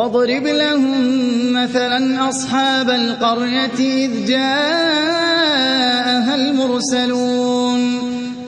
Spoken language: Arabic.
واضرب لهم مثلا أصحاب القرية إذ جاءها المرسلون.